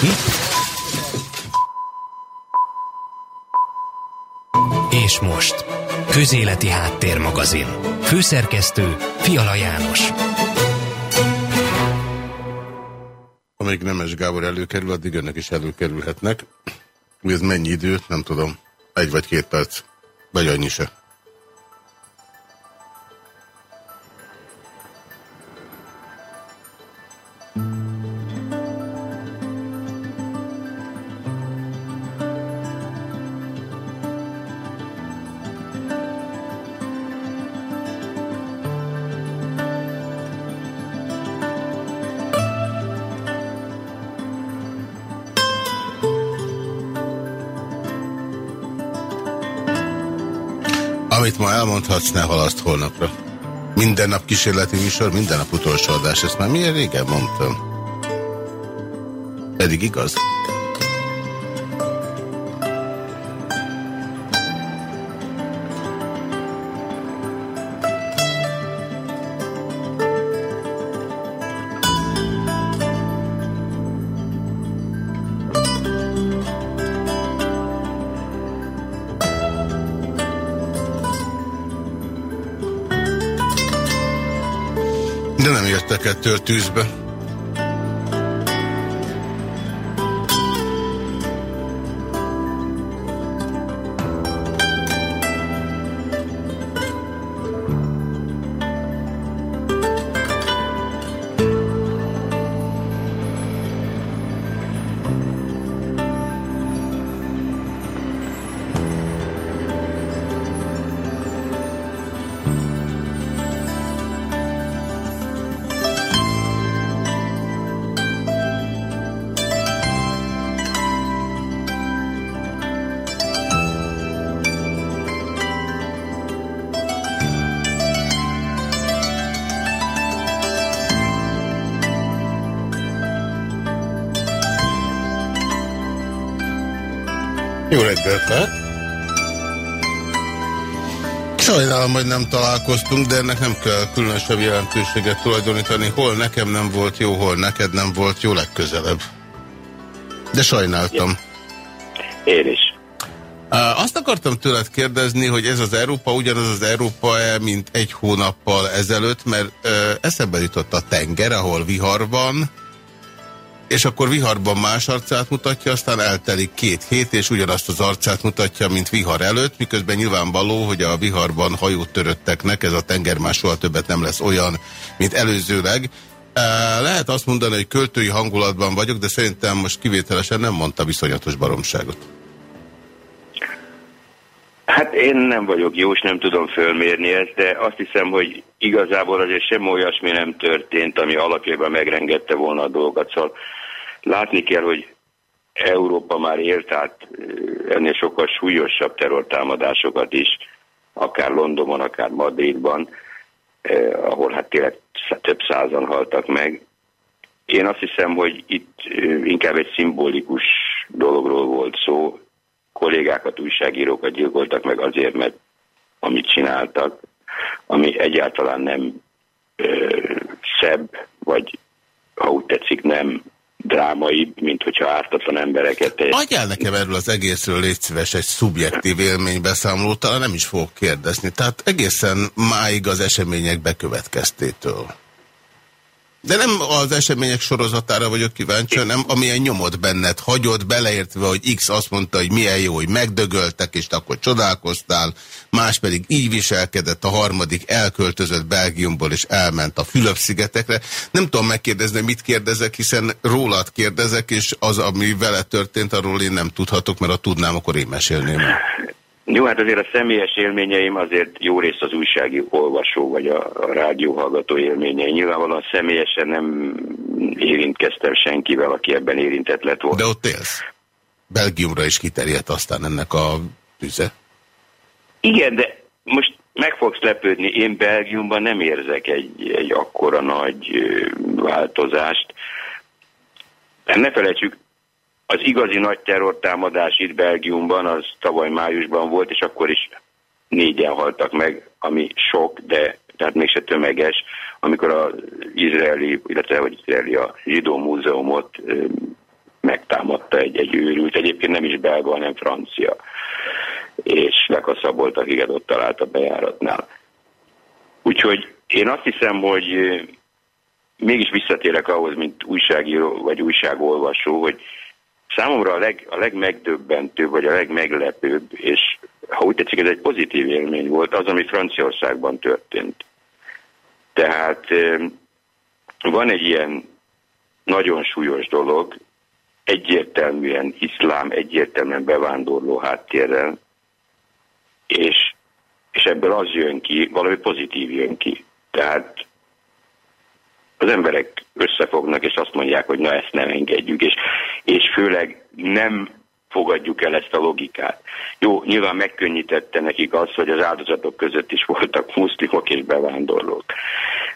Hm? És most, Közéleti Háttérmagazin. Főszerkesztő Fiala János. Amíg Nemes Gábor előkerül, addig önnek is előkerülhetnek. Ez mennyi idő? Nem tudom. Egy vagy két perc. Vagy annyi se. Elmondhatsz, ne halaszt holnapra. Minden nap kísérleti műsor, minden nap utolsó adás. Ezt már milyen régen mondtam. Pedig igaz. Jöttek ettől tűzbe. Lehet? Sajnálom, hogy nem találkoztunk, de ennek nem kell különösebb jelentőséget tulajdonítani. Hol nekem nem volt jó, hol neked nem volt jó legközelebb. De sajnáltam. Én is. Azt akartam tőled kérdezni, hogy ez az Európa ugyanaz az Európa -e, mint egy hónappal ezelőtt, mert eszembe jutott a tenger, ahol vihar van, és akkor viharban más arcát mutatja, aztán eltelik két hét, és ugyanazt az arcát mutatja, mint vihar előtt, miközben nyilvánvaló, hogy a viharban hajót törötteknek, ez a tenger már soha többet nem lesz olyan, mint előzőleg. Lehet azt mondani, hogy költői hangulatban vagyok, de szerintem most kivételesen nem mondta viszonyatos baromságot. Hát én nem vagyok jó, és nem tudom fölmérni ezt, de azt hiszem, hogy igazából azért sem olyasmi nem történt, ami alapjában megrengette volna a dolgot. Szóval látni kell, hogy Európa már élt át ennél sokkal súlyosabb terrortámadásokat is, akár Londonban, akár Madridban, eh, ahol hát tényleg több százan haltak meg. Én azt hiszem, hogy itt inkább egy szimbolikus dologról volt szó, kollégákat, újságírókat gyilkoltak meg azért, mert amit csináltak, ami egyáltalán nem ö, szebb, vagy ha úgy tetszik, nem drámai, mint hogyha ártatlan embereket... Adjál nekem erről az egészről, légy szíves, egy szubjektív élménybeszámolót, talán nem is fogok kérdezni. Tehát egészen máig az események bekövetkeztétől. De nem az események sorozatára vagyok kíváncsi, hanem amilyen nyomot benned hagyott, beleértve, hogy X azt mondta, hogy milyen jó, hogy megdögöltek, és akkor csodálkoztál, más pedig így viselkedett, a harmadik elköltözött Belgiumból, és elment a Fülöp-szigetekre. Nem tudom megkérdezni, mit kérdezek, hiszen rólad kérdezek, és az, ami vele történt, arról én nem tudhatok, mert ha tudnám, akkor én mesélném. Jó, hát azért a személyes élményeim azért jó részt az újsági olvasó vagy a, a rádióhallgató élményei. Nyilvánvalóan személyesen nem érintkeztem senkivel, aki ebben érintett lett volna. De ott élsz. Belgiumra is kiterjedt aztán ennek a tüze. Igen, de most meg fogsz lepődni, én Belgiumban nem érzek egy, egy akkora nagy változást. Ne felejtsük, az igazi nagy terrortámadás itt Belgiumban az tavaly májusban volt, és akkor is négyen haltak meg, ami sok, de tehát mégse tömeges, amikor az izraeli, illetve hogy izraeli a zsidó múzeumot őrült, egyébként nem is belga, hanem francia. És lekaszabolt, akiket ott talált a bejáratnál. Úgyhogy én azt hiszem, hogy mégis visszatérek ahhoz, mint újságíró vagy újságolvasó, hogy számomra a, leg, a legmegdöbbentőbb, vagy a legmeglepőbb, és ha úgy tetszik, ez egy pozitív élmény volt, az, ami Franciaországban történt. Tehát van egy ilyen nagyon súlyos dolog, egyértelműen iszlám, egyértelműen bevándorló háttérrel, és, és ebből az jön ki, valami pozitív jön ki. Tehát az emberek összefognak, és azt mondják, hogy na ezt nem engedjük, és, és főleg nem fogadjuk el ezt a logikát. Jó, nyilván megkönnyítette nekik az, hogy az áldozatok között is voltak muszlimok és bevándorlók.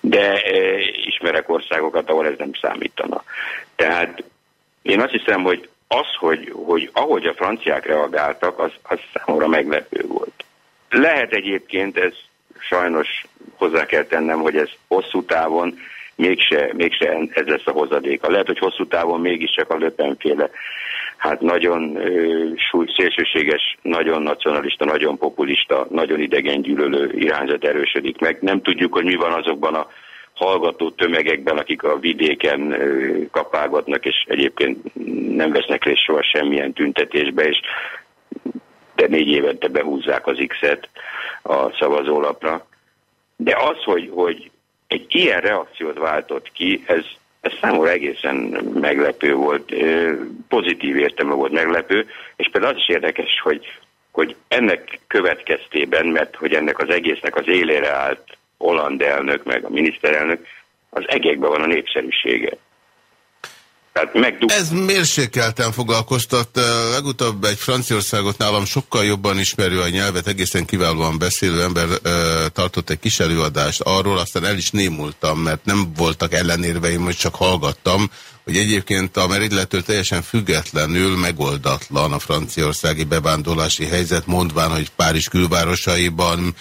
De e, ismerek országokat, ahol ez nem számítana. Tehát én azt hiszem, hogy az, hogy, hogy ahogy a franciák reagáltak, az, az számomra meglepő volt. Lehet egyébként, ez sajnos hozzá kell tennem, hogy ez hosszú távon mégse, mégse ez lesz a hozadéka. Lehet, hogy hosszú távon mégiscsak a löpenféle, hát nagyon súly, szélsőséges, nagyon nacionalista, nagyon populista, nagyon idegen gyűlölő irányzat erősödik meg. Nem tudjuk, hogy mi van azokban a hallgató tömegekben, akik a vidéken kapálgatnak, és egyébként nem vesznek részt soha semmilyen tüntetésbe, és de négy évente behúzzák az X-et a szavazólapra. De az, hogy, hogy egy ilyen reakciót váltott ki, ez, ez számomra egészen meglepő volt, pozitív értelme volt meglepő, és például az is érdekes, hogy, hogy ennek következtében, mert hogy ennek az egésznek az élére állt Holland elnök, meg a miniszterelnök, az egekben van a népszerűsége. Tehát Ez mérsékelten foglalkoztat. Legutóbb egy Franciaországot nálam sokkal jobban ismerő a nyelvet, egészen kiválóan beszélő ember tartott egy kis előadást arról, aztán el is némultam, mert nem voltak ellenérveim, hogy csak hallgattam, hogy egyébként a merillettől teljesen függetlenül megoldatlan a franciaországi bevándorlási helyzet, mondván, hogy Párizs külvárosaiban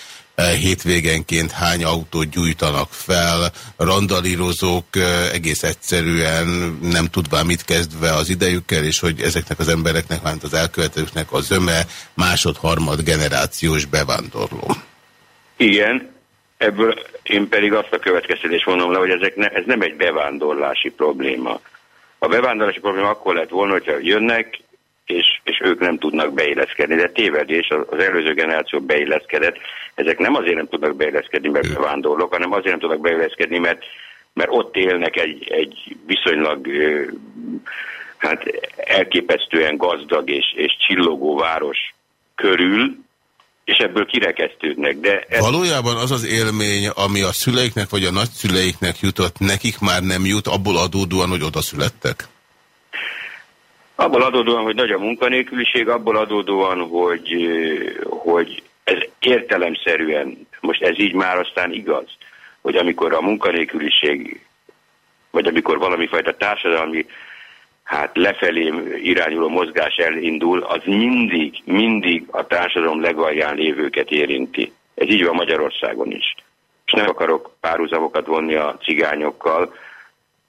hétvégenként hány autót gyújtanak fel, randalírozók egész egyszerűen nem tudván mit kezdve az idejükkel, és hogy ezeknek az embereknek, mert az elkövetőknek a zöme másod-harmad generációs bevándorló. Igen, ebből én pedig azt a következtetést mondom le, hogy ezek ne, ez nem egy bevándorlási probléma. A bevándorlási probléma akkor lett volna, hogyha jönnek, és, és ők nem tudnak beilleszkedni. De tévedés, az előző generáció beilleszkedett. Ezek nem azért nem tudnak beilleszkedni, mert bevándorlók, hanem azért nem tudnak beilleszkedni, mert, mert ott élnek egy, egy viszonylag hát elképesztően gazdag és, és csillogó város körül, és ebből kirekesztődnek. De ez... Valójában az az élmény, ami a szüleiknek vagy a nagyszüleiknek jutott, nekik már nem jut, abból adódóan, hogy oda születtek? Abból adódóan, hogy nagy a munkanélküliség, abból adódóan, hogy, hogy ez értelemszerűen, most ez így már aztán igaz, hogy amikor a munkanélküliség, vagy amikor valami fajta társadalmi hát lefelé irányuló mozgás elindul, az mindig, mindig a társadalom legalján lévőket érinti. Ez így van Magyarországon is. És nem akarok párhuzamokat vonni a cigányokkal,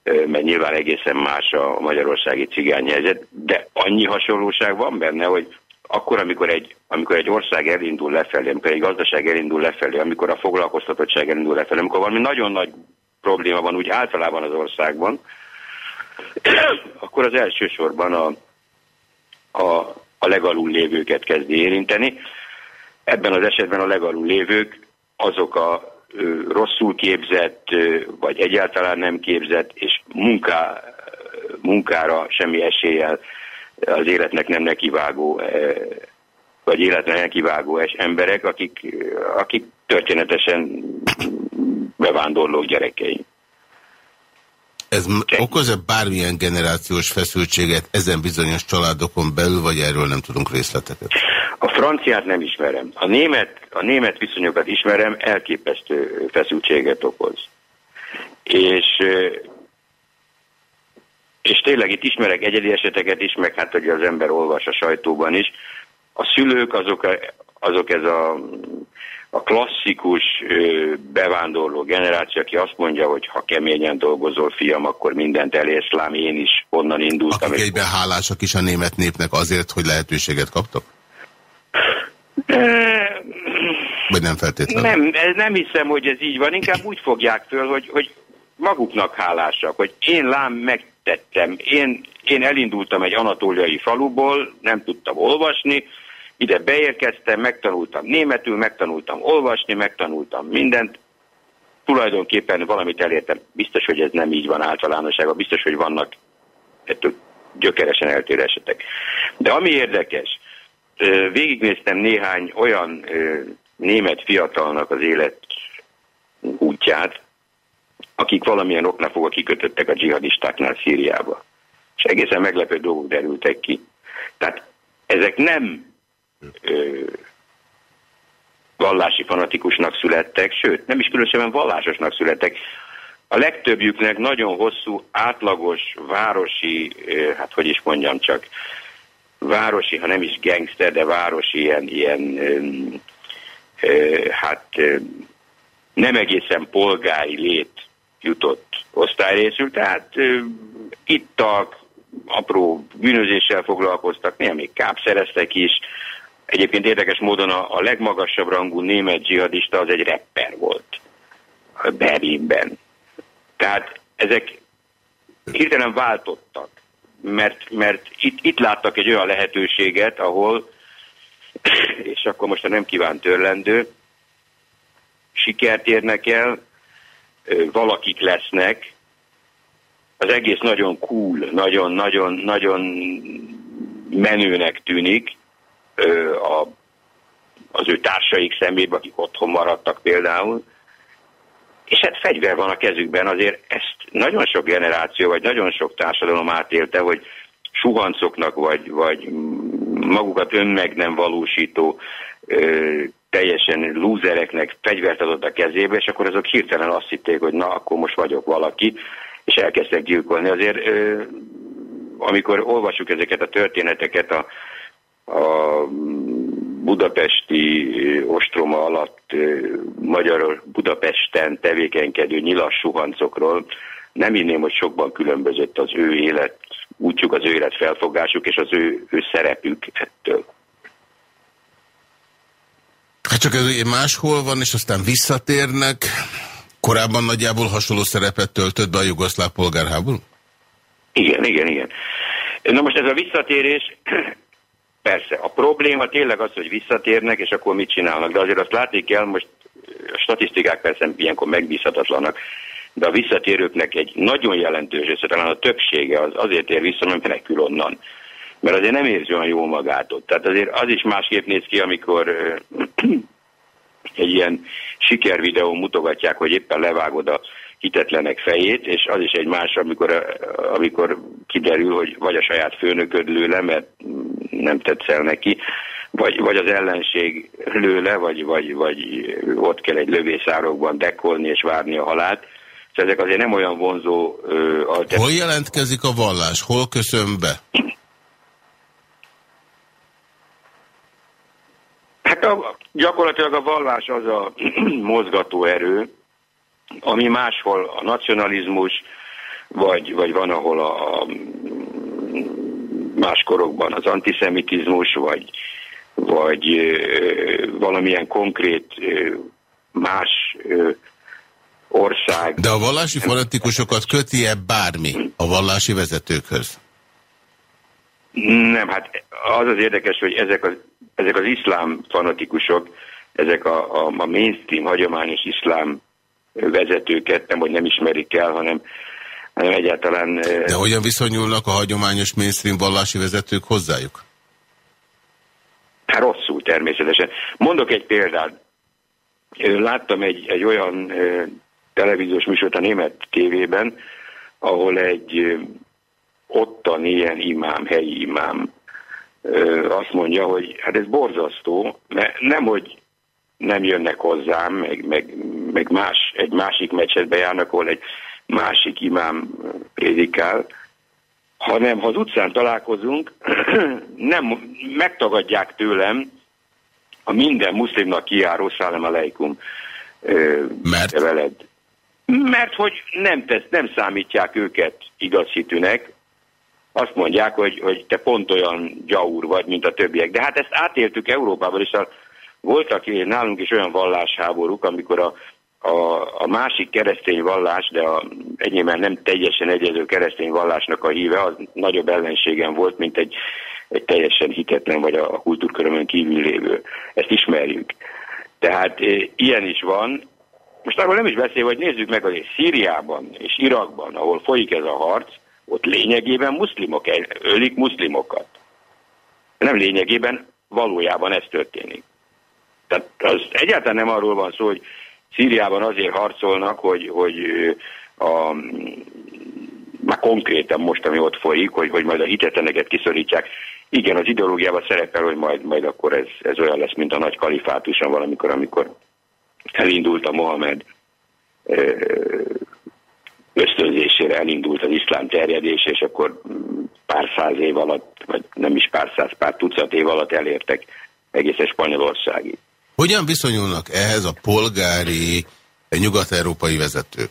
mert nyilván egészen más a magyarországi cigányhelyzet, de annyi hasonlóság van benne, hogy akkor, amikor egy, amikor egy ország elindul lefelé, amikor egy gazdaság elindul lefelé, amikor a foglalkoztatottság elindul lefelé, amikor valami nagyon nagy probléma van úgy általában az országban, akkor az elsősorban a, a, a legalul lévőket kezdi érinteni. Ebben az esetben a legalul lévők azok a rosszul képzett, vagy egyáltalán nem képzett, és munká, munkára semmi eséllyel az életnek nem nekivágó, vagy életnek nekivágó emberek, akik, akik történetesen bevándorló gyerekei. Ez okoz-e bármilyen generációs feszültséget ezen bizonyos családokon belül, vagy erről nem tudunk részleteket? A franciát nem ismerem. A német, a német viszonyokat ismerem, elképesztő feszültséget okoz. És, és tényleg itt ismerek egyedi eseteket is, meg hát hogy az ember olvas a sajtóban is. A szülők azok azok ez a, a klasszikus bevándorló generáció, aki azt mondja, hogy ha keményen dolgozol, fiam, akkor mindent elérsz, lám én is onnan indultam. Akik egyben hálásak is a német népnek azért, hogy lehetőséget kaptak? Vagy nem feltétlenül? Nem, nem hiszem, hogy ez így van. Inkább úgy fogják föl, hogy, hogy maguknak hálásak, hogy én lám megtettem. Én, én elindultam egy anatóliai faluból, nem tudtam olvasni, ide beérkeztem, megtanultam németül, megtanultam olvasni, megtanultam mindent. Tulajdonképpen valamit elértem. Biztos, hogy ez nem így van általánosságban, biztos, hogy vannak ettől gyökeresen eltérő esetek. De ami érdekes, végignéztem néhány olyan német fiatalnak az élet útját, akik valamilyen oknál fogva kikötöttek a dzsihadistáknál Szíriába. És egészen meglepő dolgok derültek ki. Tehát ezek nem ö, vallási fanatikusnak születtek, sőt, nem is különösebben vallásosnak születtek. A legtöbbjüknek nagyon hosszú, átlagos, városi, hát hogy is mondjam csak, városi, ha nem is gangster, de városi ilyen, ilyen hát nem egészen polgári lét jutott osztályrészül, tehát ittak, apró bűnözéssel foglalkoztak, néha még kápszereztek is. Egyébként érdekes módon a, a legmagasabb rangú német dzsihadista az egy rapper volt Berlinben. Tehát ezek hirtelen váltottak, mert, mert itt, itt láttak egy olyan lehetőséget, ahol, és akkor most a nem kívánt törlendő, sikert érnek el, valakik lesznek, az egész nagyon cool, nagyon, nagyon, nagyon menőnek tűnik a, az ő társaik szemében, akik otthon maradtak például, és hát fegyver van a kezükben, azért ezt nagyon sok generáció, vagy nagyon sok társadalom átélte, hogy suhancoknak, vagy, vagy magukat önmeg nem valósító teljesen lúzereknek fegyvert adott a kezébe, és akkor azok hirtelen azt hitték, hogy na, akkor most vagyok valaki, és elkezdtek gyilkolni. Azért amikor olvasjuk ezeket a történeteket a, a budapesti ostroma alatt magyar Budapesten tevékenykedő nyilas suhancokról, nem inném, hogy sokban különbözött az ő élet útjuk, az ő élet felfogásuk és az ő, ő szerepük ettől. Hát csak ez máshol van, és aztán visszatérnek. Korábban nagyjából hasonló szerepet töltött be a jugoszláv polgárháború? Igen, igen, igen. Na most ez a visszatérés, persze, a probléma tényleg az, hogy visszatérnek, és akkor mit csinálnak. De azért azt látni kell, most a statisztikák persze ilyenkor megbízhatatlanak, de a visszatérőknek egy nagyon jelentős része, talán a többsége az azért ér vissza, mert menekül onnan. Mert azért nem érzi olyan jól magát ott. Tehát azért az is másképp néz ki, amikor egy ilyen sikervideó mutogatják, hogy éppen levágod a hitetlenek fejét, és az is egy más, amikor, amikor kiderül, hogy vagy a saját főnököd lőle, mert nem tetszel neki, vagy, vagy az ellenség lőle, vagy, vagy, vagy ott kell egy lövészárokban dekolni és várni a halált. Szóval ezek azért nem olyan vonzó... Uh, Hol jelentkezik a vallás? Hol köszön be? Hát a, gyakorlatilag a vallás az a mozgató erő, ami máshol a nacionalizmus, vagy, vagy van, ahol a, a más korokban az antiszemitizmus, vagy, vagy ö, valamilyen konkrét ö, más ö, ország. De a vallási fanatikusokat köti-e bármi a vallási vezetőkhöz? Nem, hát az az érdekes, hogy ezek az, ezek az iszlám fanatikusok, ezek a, a, a mainstream, hagyományos iszlám vezetőket nem, hogy nem ismerik el, hanem, hanem egyáltalán... De hogyan viszonyulnak a hagyományos mainstream vallási vezetők hozzájuk? Hát rosszul természetesen. Mondok egy példát. Láttam egy, egy olyan televíziós műsort a német tévében, ahol egy ottan ilyen imám, helyi imám azt mondja, hogy hát ez borzasztó, mert nem, hogy nem jönnek hozzám, meg, meg, meg más, egy másik meccsetbe járnak, ahol egy másik imám prédikál, hanem ha az utcán találkozunk, nem megtagadják tőlem a minden muszlimnak kiáró szállam aleikum Mert? veled. Mert hogy nem, tesz, nem számítják őket igazhitűnek, azt mondják, hogy, hogy te pont olyan gyaur vagy, mint a többiek. De hát ezt átéltük Európában, és a, voltak nálunk is olyan vallásháborúk, amikor a, a, a másik keresztény vallás, de egyébként nem teljesen egyező keresztény vallásnak a híve, az nagyobb ellenségen volt, mint egy, egy teljesen hitetlen, vagy a, kultúrkörömön kívül lévő. Ezt ismerjük. Tehát e, ilyen is van. Most arról nem is beszél, hogy nézzük meg azért Szíriában és Irakban, ahol folyik ez a harc, ott lényegében muszlimok ölik muszlimokat. Nem lényegében, valójában ez történik. Tehát az egyáltalán nem arról van szó, hogy Szíriában azért harcolnak, hogy, hogy a, már konkrétan most, ami ott folyik, hogy, hogy majd a hitetleneket kiszorítják. Igen, az ideológiában szerepel, hogy majd, majd akkor ez, ez olyan lesz, mint a nagy kalifátuson valamikor, amikor elindult a Mohamed ösztönzésére elindult az iszlám terjedés, és akkor pár száz év alatt, vagy nem is pár száz, pár tucat év alatt elértek egészen Spanyolországig. Hogyan viszonyulnak ehhez a polgári nyugat-európai vezetők?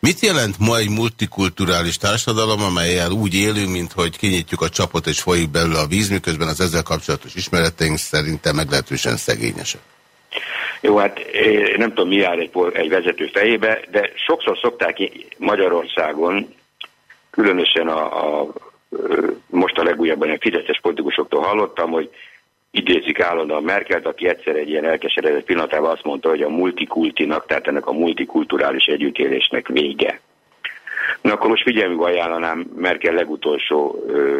Mit jelent ma egy multikulturális társadalom, amelyel úgy élünk, mint hogy kinyitjuk a csapot és folyik belőle a víz, miközben az ezzel kapcsolatos ismereteink szerintem meglehetősen szegényesek? Jó, hát nem tudom, mi jár egy, egy vezető fejébe, de sokszor szokták Magyarországon, különösen a, a most a legújabban a fizetes politikusoktól hallottam, hogy idézik állandóan Merkelt, aki egyszer egy ilyen elkeseredett pillanatában azt mondta, hogy a multikultinak, tehát ennek a multikulturális együttélésnek vége. Na akkor most figyelmű ajánlanám Merkel legutolsó ö,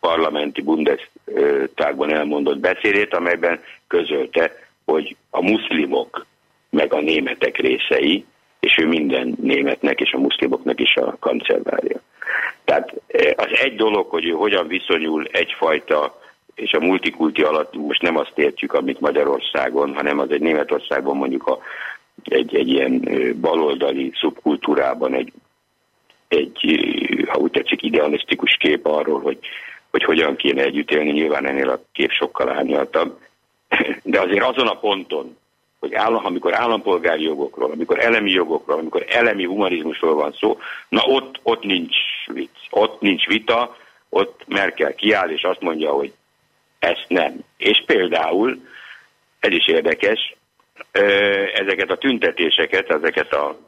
parlamenti Bundestagban elmondott beszédét, amelyben közölte, hogy a muszlimok meg a németek részei, és ő minden németnek és a muszlimoknak is a kancelvárja. Tehát az egy dolog, hogy ő hogyan viszonyul egyfajta és a multikulti alatt most nem azt értjük, amit Magyarországon, hanem az egy Németországban mondjuk a, egy, egy ilyen baloldali szubkultúrában egy, egy, ha úgy tetszik, idealisztikus kép arról, hogy, hogy hogyan kéne együtt élni, nyilván ennél a kép sokkal árnyaltabb. De azért azon a ponton, hogy állam, amikor állampolgári jogokról, amikor elemi jogokról, amikor elemi humanizmusról van szó, na ott, ott nincs vicc, ott nincs vita, ott Merkel kiáll és azt mondja, hogy ezt nem. És például, ez is érdekes, ezeket a tüntetéseket, ezeket a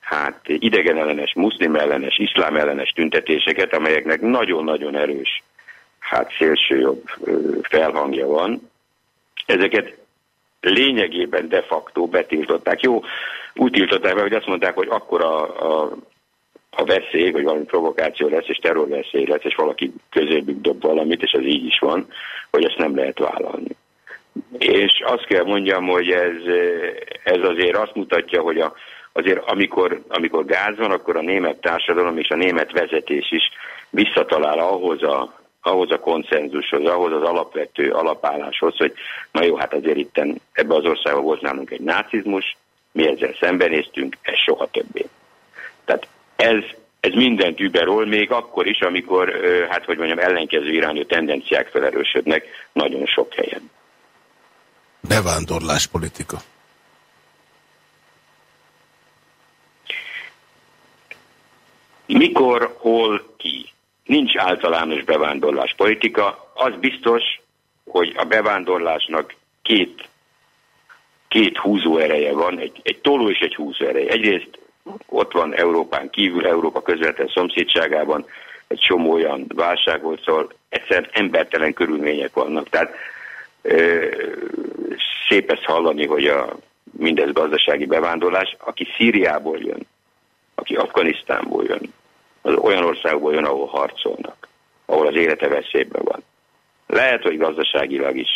hát idegenellenes, muszlim ellenes, iszlám ellenes tüntetéseket, amelyeknek nagyon-nagyon erős hát szélsőjobb felhangja van, ezeket lényegében de facto betiltották. Jó, úgy tiltották be, hogy azt mondták, hogy akkor a, a, a veszély, vagy valami provokáció lesz, és terrorveszély lesz, és valaki közébük dob valamit, és az így is van, hogy ezt nem lehet vállalni. És azt kell mondjam, hogy ez, ez azért azt mutatja, hogy a, azért amikor, amikor gáz van, akkor a német társadalom és a német vezetés is visszatalál ahhoz a, ahhoz a konszenzushoz, ahhoz az alapvető alapálláshoz, hogy na jó, hát azért itt ebbe az országban volt nálunk egy nácizmus, mi ezzel szembenéztünk, ez soha többé. Tehát ez, ez mindent überol, még akkor is, amikor, hát hogy mondjam, ellenkező irányú tendenciák felerősödnek nagyon sok helyen. Bevándorláspolitika. Mikor, hol, ki? Nincs általános bevándorláspolitika. Az biztos, hogy a bevándorlásnak két, két húzó ereje van, egy, egy toló és egy húzó ereje. Egyrészt ott van Európán kívül, Európa közvetlen szomszédságában egy csomó olyan válság volt, szóval egyszer embertelen körülmények vannak. Tehát ö, szép ezt hallani, hogy a, mindez gazdasági bevándorlás, aki Szíriából jön, aki Afganisztánból jön, olyan országból jön, ahol harcolnak, ahol az élete veszélyben van. Lehet, hogy gazdaságilag is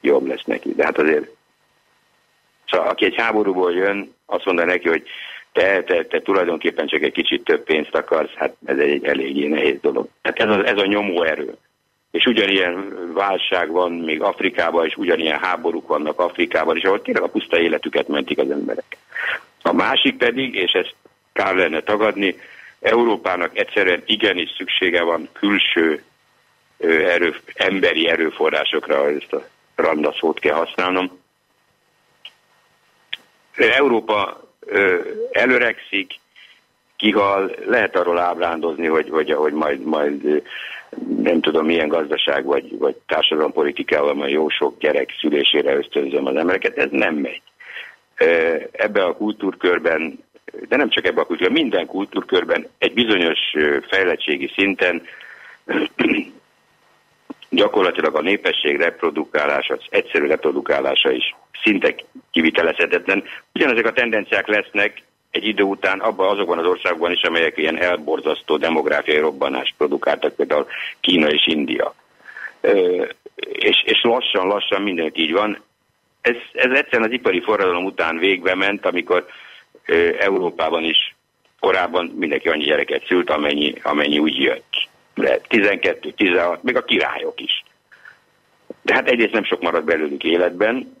jobb lesz neki, de hát azért Szóval aki egy háborúból jön, azt mondja neki, hogy te, te, te tulajdonképpen csak egy kicsit több pénzt akarsz, hát ez egy eléggé nehéz dolog. Tehát ez a, ez a nyomó. És ugyanilyen válság van még Afrikában, és ugyanilyen háborúk vannak Afrikában, és ahol tényleg a puszta életüket mentik az emberek. A másik pedig, és ezt kár lenne tagadni, Európának egyszerűen igenis szüksége van külső erő, emberi erőforrásokra, ezt a randa szót kell használnom. Európa előregszik, kihal, lehet arról ábrándozni, hogy, hogy, hogy majd, majd nem tudom milyen gazdaság vagy, vagy társadalompolitikával majd jó sok gyerek szülésére ösztönzöm az embereket, ez nem megy. Ebbe a kultúrkörben, de nem csak ebbe a kultúrkörben, minden kultúrkörben egy bizonyos fejlettségi szinten gyakorlatilag a népesség reprodukálása, az egyszerű reprodukálása is szinte kivitelezhetetlen. Ugyanezek a tendenciák lesznek egy idő után abban azokban az országokban is, amelyek ilyen elborzasztó demográfiai robbanást produkáltak, például Kína és India. Ö, és, és lassan-lassan mindenki így van. Ez, ez egyszerűen az ipari forradalom után végbe ment, amikor Európában is korábban mindenki annyi gyereket szült, amennyi, amennyi úgy jött. De 12, 16, még a királyok is. De hát egyrészt nem sok maradt belőlük életben,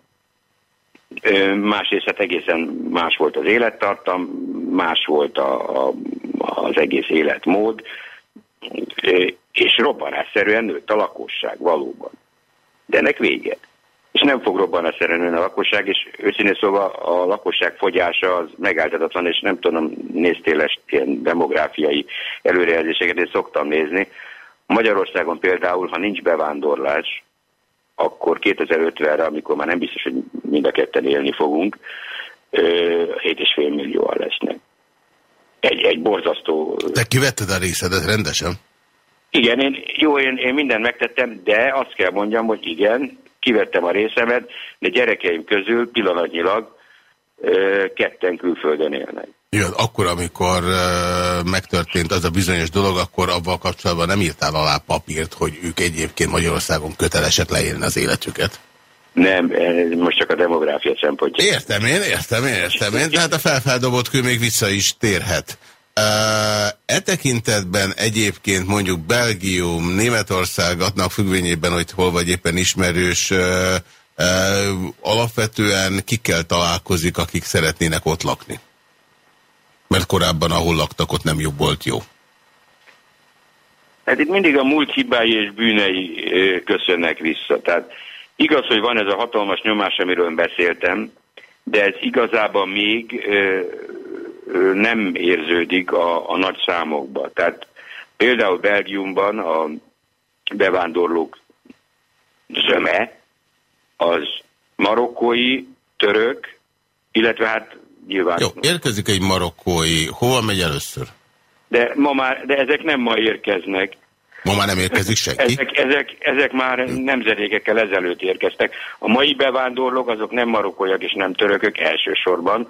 másrészt hát egészen más volt az élettartam, más volt a, a, az egész életmód, és robbanásszerűen nőtt a lakosság valóban. De ennek vége. És nem fog robbanásszerűen nőni a lakosság, és őszintén szóval a lakosság fogyása az megállíthatatlan, és nem tudom, néztél ilyen demográfiai előrejelzéseket, én szoktam nézni. Magyarországon például, ha nincs bevándorlás, akkor 2050-re, amikor már nem biztos, hogy mind a ketten élni fogunk, 7,5 millióan lesznek. Egy, egy borzasztó... Te kivetted a részedet rendesen? Igen, én, jó, én, én mindent megtettem, de azt kell mondjam, hogy igen, kivettem a részemet, de gyerekeim közül pillanatnyilag ketten külföldön élnek. Jó, akkor, amikor megtörtént az a bizonyos dolog, akkor abban kapcsolatban nem írtál alá papírt, hogy ők egyébként Magyarországon kötelesek leélni az életüket? Nem, most csak a demográfia szempontja. Értem én, értem én, értem én, tehát a felfeldobott kő még vissza is térhet. E tekintetben egyébként mondjuk Belgium, Németország adnak függvényében, hogy hol vagy éppen ismerős, alapvetően kikkel találkozik, akik szeretnének ott lakni? Mert korábban, ahol laktak, ott nem jobb volt jó. Hát itt mindig a múlt hibái és bűnei köszönnek vissza. Tehát igaz, hogy van ez a hatalmas nyomás, amiről beszéltem, de ez igazában még nem érződik a, a nagy számokba. Tehát például Belgiumban a bevándorlók zöme az marokkói, török, illetve hát nyilván. Jó, érkezik egy marokkói. Hova megy először? De, ma már, de ezek nem ma érkeznek. Ma már nem érkezik senki? Ezek, ezek, ezek már nemzedékekkel ezelőtt érkeztek. A mai bevándorlók azok nem marokkóiak és nem törökök elsősorban,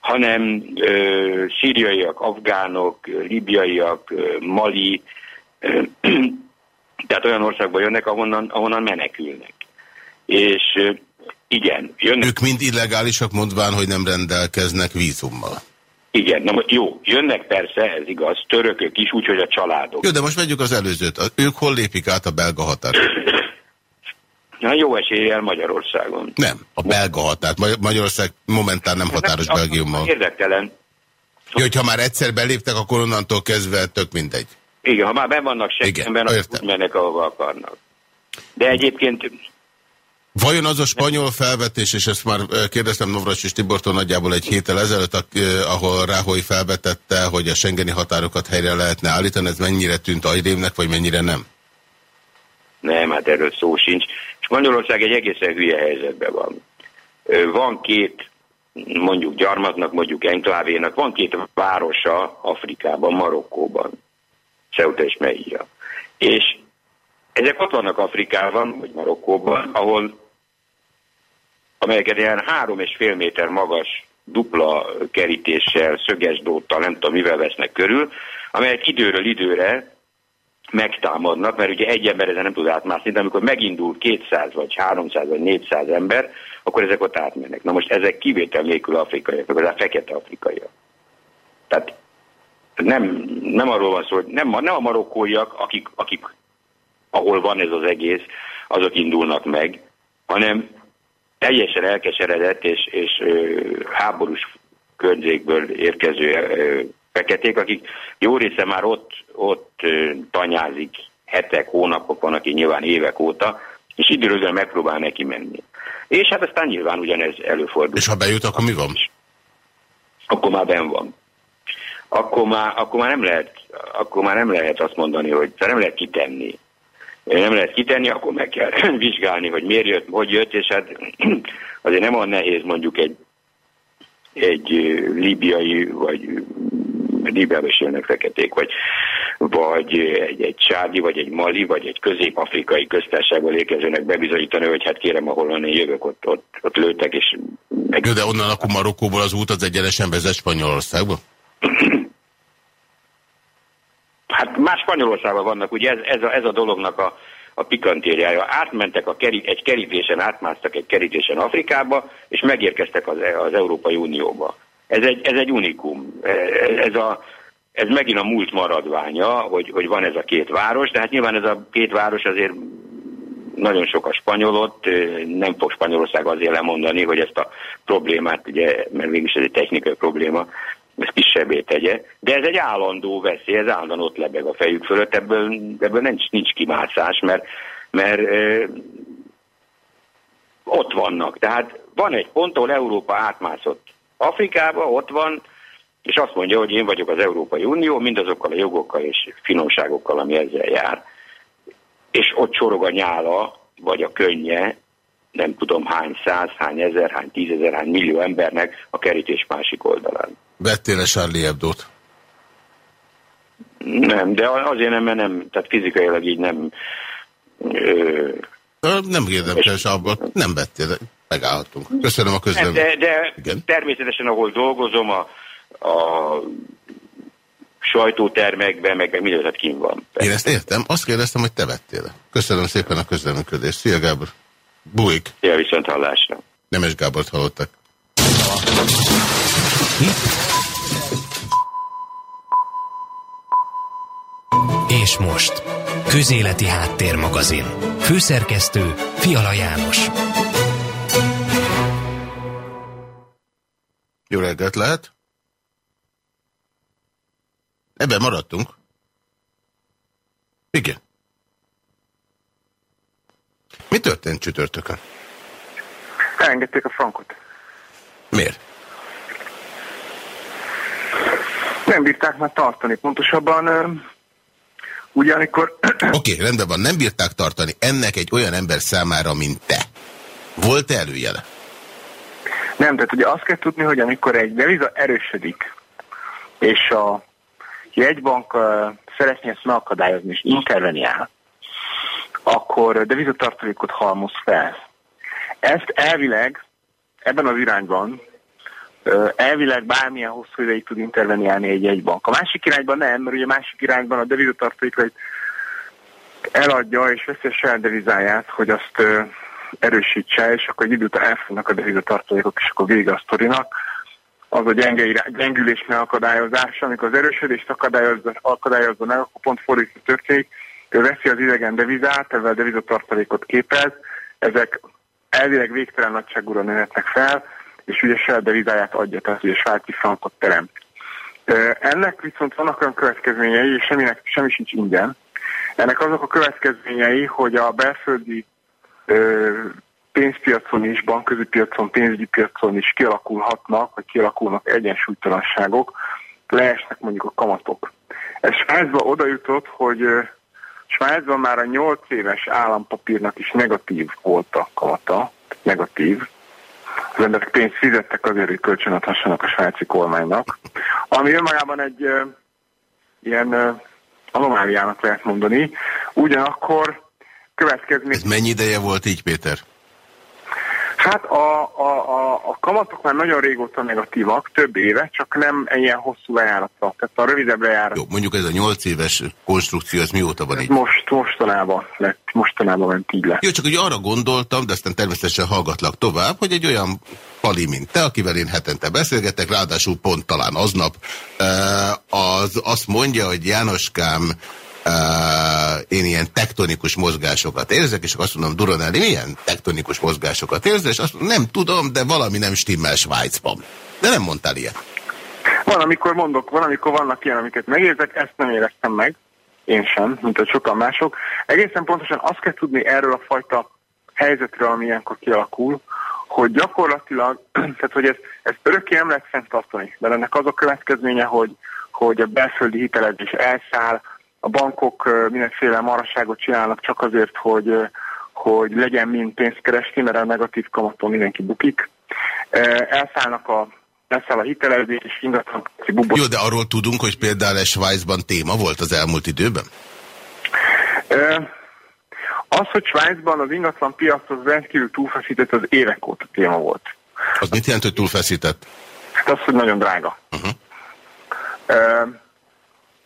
hanem ö, szíriaiak, afgánok, libiaiak, mali, ö, tehát olyan országba jönnek, ahonnan, ahonnan menekülnek. És ö, igen. Jönnek. Ők mind illegálisak, mondván, hogy nem rendelkeznek vízummal. Igen, na jó, jönnek persze, ez igaz, törökök is, úgyhogy a családok. Jó, de most vegyük az előzőt. Ők hol lépik át a belga határt? Na jó eséllyel Magyarországon. Nem, a belga határt. Magyarország momentán nem határos nem, Belgiummal. Érdektelen. Jó, hogyha már egyszer beléptek, akkor onnantól kezdve tök mindegy. Igen, ha már ben vannak seggemben, akkor mennek ahova akarnak. De egyébként Vajon az a spanyol felvetés, és ezt már kérdeztem Novras és Tibortól nagyjából egy héttel ezelőtt, ahol Ráhoi felvetette, hogy a Schengeni határokat helyre lehetne állítani, ez mennyire tűnt agyrémnek, vagy mennyire nem? Nem, hát erről szó sincs. Spanyolország egy egészen hülye helyzetben van. Van két, mondjuk gyarmatnak, mondjuk enklávénak, van két városa Afrikában, Marokkóban, Ceuta és Melilla. És ezek ott vannak Afrikában, vagy Marokkóban, ahol amelyeket ilyen három és fél méter magas dupla kerítéssel, szöges dóttal, nem tudom mivel vesznek körül, amelyek időről időre megtámadnak, mert ugye egy ember ezen nem tud átmászni, de amikor megindul 200 vagy 300 vagy 400 ember, akkor ezek ott átmennek. Na most ezek kivétel nélkül afrikaiak, vagy a fekete afrikaiak. Tehát nem, nem arról van szó, hogy nem, nem a marokkóiak, akik, akik ahol van ez az egész, azok indulnak meg, hanem teljesen elkeseredett és, és ö, háborús környékből érkező ö, feketék, akik jó része már ott, ott tanyázik hetek, hónapok van, aki nyilván évek óta, és időről megpróbál neki menni. És hát aztán nyilván ugyanez előfordul. És ha bejut, akkor mi van? Akkor már ben van. Akkor már, akkor már, nem, lehet, akkor már nem lehet azt mondani, hogy nem lehet kitenni. Nem lehet kitenni, akkor meg kell vizsgálni, hogy miért jött, hogy jött, és hát azért nem olyan nehéz mondjuk egy, egy libiai, vagy Líbiában is élnek feketék, vagy, vagy egy, egy sádi, vagy egy mali, vagy egy közép-afrikai köztárságból érkezőnek bebizonyítani, hogy hát kérem, ahol én jövök, ott, ott, ott lőttek, és... Meg... Jó, de onnan akkor Marokkóból az út az egyenesen vezet Spanyolországba? Hát más Spanyolországban vannak, ugye ez, ez, a, ez a dolognak a, a pikantériája. Átmentek a keri, egy kerítésen, átmásztak egy kerítésen Afrikába, és megérkeztek az, az Európai Unióba. Ez egy, ez egy unikum. Ez, a, ez megint a múlt maradványa, hogy, hogy van ez a két város, de hát nyilván ez a két város azért nagyon sok a spanyolot, nem fog Spanyolország azért lemondani, hogy ezt a problémát, ugye, mert mégis ez egy technikai probléma, ezt kisebbé tegye, de ez egy állandó veszély, ez állandóan ott lebeg a fejük fölött, ebből, ebből nincs, nincs kimászás, mert, mert ö, ott vannak. Tehát van egy pont, ahol Európa átmászott Afrikába, ott van, és azt mondja, hogy én vagyok az Európai Unió, mindazokkal a jogokkal és finomságokkal, ami ezzel jár. És ott csorog a nyála, vagy a könnye, nem tudom hány száz, hány ezer, hány tízezer, hány millió embernek a kerítés másik oldalán. Vettél-e Charlie Hebdo-t? Nem, de azért nem, mert nem, tehát fizikailag így nem... Ö, nem érdekes abban, nem vettél, megállhatunk. Köszönöm a közleményt. De, de Igen? természetesen, ahol dolgozom, a, a sajtótermekben, meg, meg mindezet kín van. Én ezt értem, azt kérdeztem, hogy te vettél. Köszönöm szépen a közleműködést. Szia Gábor. Bújik. Szia, viszont hallásra. Nemes Gábort hallottak. És most, Közéleti Háttérmagazin. Főszerkesztő Fiala János. Jó reggelt lehet? Ebben maradtunk. Igen. Mi történt csütörtökön? Elengedték a frankot. Miért? Nem bírták már tartani. Pontosabban ugye amikor... Oké, okay, rendben van. Nem bírták tartani ennek egy olyan ember számára, mint te. Volt-e előjele? Nem, tehát ugye azt kell tudni, hogy amikor egy deviza erősödik, és a jegybank uh, szeretné ezt megakadályozni és interveniál, akkor devizatartalékot halmoz fel. Ezt elvileg ebben az irányban elvileg bármilyen hosszú ideig tud interveniálni egy jegybank. A másik irányban nem, mert ugye a másik irányban a devizatartalékot eladja és veszi a saját devizáját, hogy azt erősítse, és akkor egy idő után elfognak a devizatartalékok, és akkor vége a sztorinak. Az a gyenge irány, gyengülés megakadályozása, amikor az erősödést akadályozza, akadályozza meg, akkor pont fordítva történik, ő veszi az idegen devizát, ezzel devizatartalékot képez, ezek elvileg végtelen nagyságúra nőhetnek fel, és ugye saját devizáját adja, tehát ugye svájci frankot teremt. Ennek viszont vannak olyan következményei, és semminek, semmi sincs ingyen. Ennek azok a következményei, hogy a belföldi pénzpiacon is, bankközi piacon, pénzügyi piacon is kialakulhatnak, vagy kialakulnak egyensúlytalanságok, leesnek mondjuk a kamatok. Ez Svájcban oda jutott, hogy Svájcban már a 8 éves állampapírnak is negatív volt a kamata, negatív. Az emberek pénzt fizettek azért, hogy kölcsönadhassanak a svájci kormánynak, ami önmagában egy ilyen anomáliának lehet mondani. Ugyanakkor következni... Ez mennyi ideje volt így, Péter? Hát a, a, a, a kamatok már nagyon régóta negatívak, több éve, csak nem ilyen hosszú lejáratra, tehát a rövidebb lejárat. Jó, mondjuk ez a nyolc éves konstrukció, ez mióta van így? Most, mostanában lett, mostanában ment így le. Jó, csak hogy arra gondoltam, de aztán természetesen hallgatlak tovább, hogy egy olyan pali, mint te, akivel én hetente beszélgetek, ráadásul pont talán aznap, az azt mondja, hogy Jánoskám, Én ilyen tektonikus mozgásokat érzek, és azt mondom, Duronelli, milyen tektonikus mozgásokat érzek, és azt mondom, nem tudom, de valami nem stimmel Svájcban. De nem mondtál ilyet. Van, amikor mondok, van, amikor vannak ilyen, amiket megérzek, ezt nem éreztem meg, én sem, mint a sokan mások. Egészen pontosan azt kell tudni erről a fajta helyzetről, ami ilyenkor kialakul, hogy gyakorlatilag, tehát hogy ez, ez örökké nem lehet fenntartani, mert ennek az a következménye, hogy, hogy a belföldi hitelezés elszáll, a bankok mindenféle maraságot csinálnak csak azért, hogy, hogy legyen mind pénzt keresni, mert a negatív kamaton mindenki bukik. Elszállnak a elszáll a hitelezés, és ingatlan bubot. Jó, de arról tudunk, hogy például egy Svájcban téma volt az elmúlt időben? Az, hogy Svájcban az ingatlan piac az rendkívül túlfeszített, az évek óta téma volt. Az mit jelent, hogy túlfeszített? Hát az, hogy nagyon drága. Uh -huh.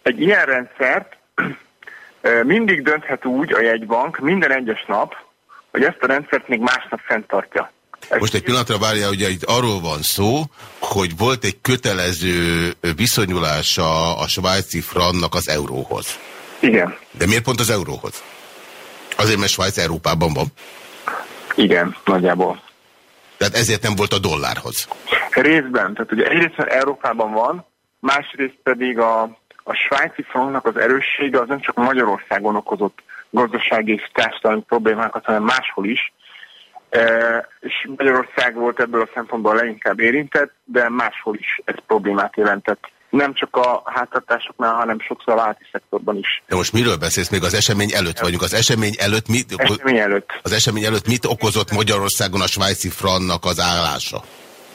Egy ilyen rendszert mindig dönthet úgy a jegybank minden egyes nap, hogy ezt a rendszert még másnap fenntartja. Most egy pillanatra várja, ugye itt arról van szó, hogy volt egy kötelező viszonyulása a svájci frannak az euróhoz. Igen. De miért pont az euróhoz? Azért, mert Svájc Európában van. Igen, nagyjából. Tehát ezért nem volt a dollárhoz. Részben. Tehát ugye egyrészt Európában van, másrészt pedig a, a svájci franknak az erőssége az nem csak Magyarországon okozott gazdasági és társadalmi problémákat, hanem máshol is. E, és Magyarország volt ebből a szempontból leginkább érintett, de máshol is ez problémát jelentett nem csak a háztartásoknál, hanem sokszor a válti szektorban is. De most miről beszélsz? Még az esemény előtt vagyunk. Az esemény előtt mit, esemény előtt. Az esemény előtt mit okozott Magyarországon a svájci frannak az állása?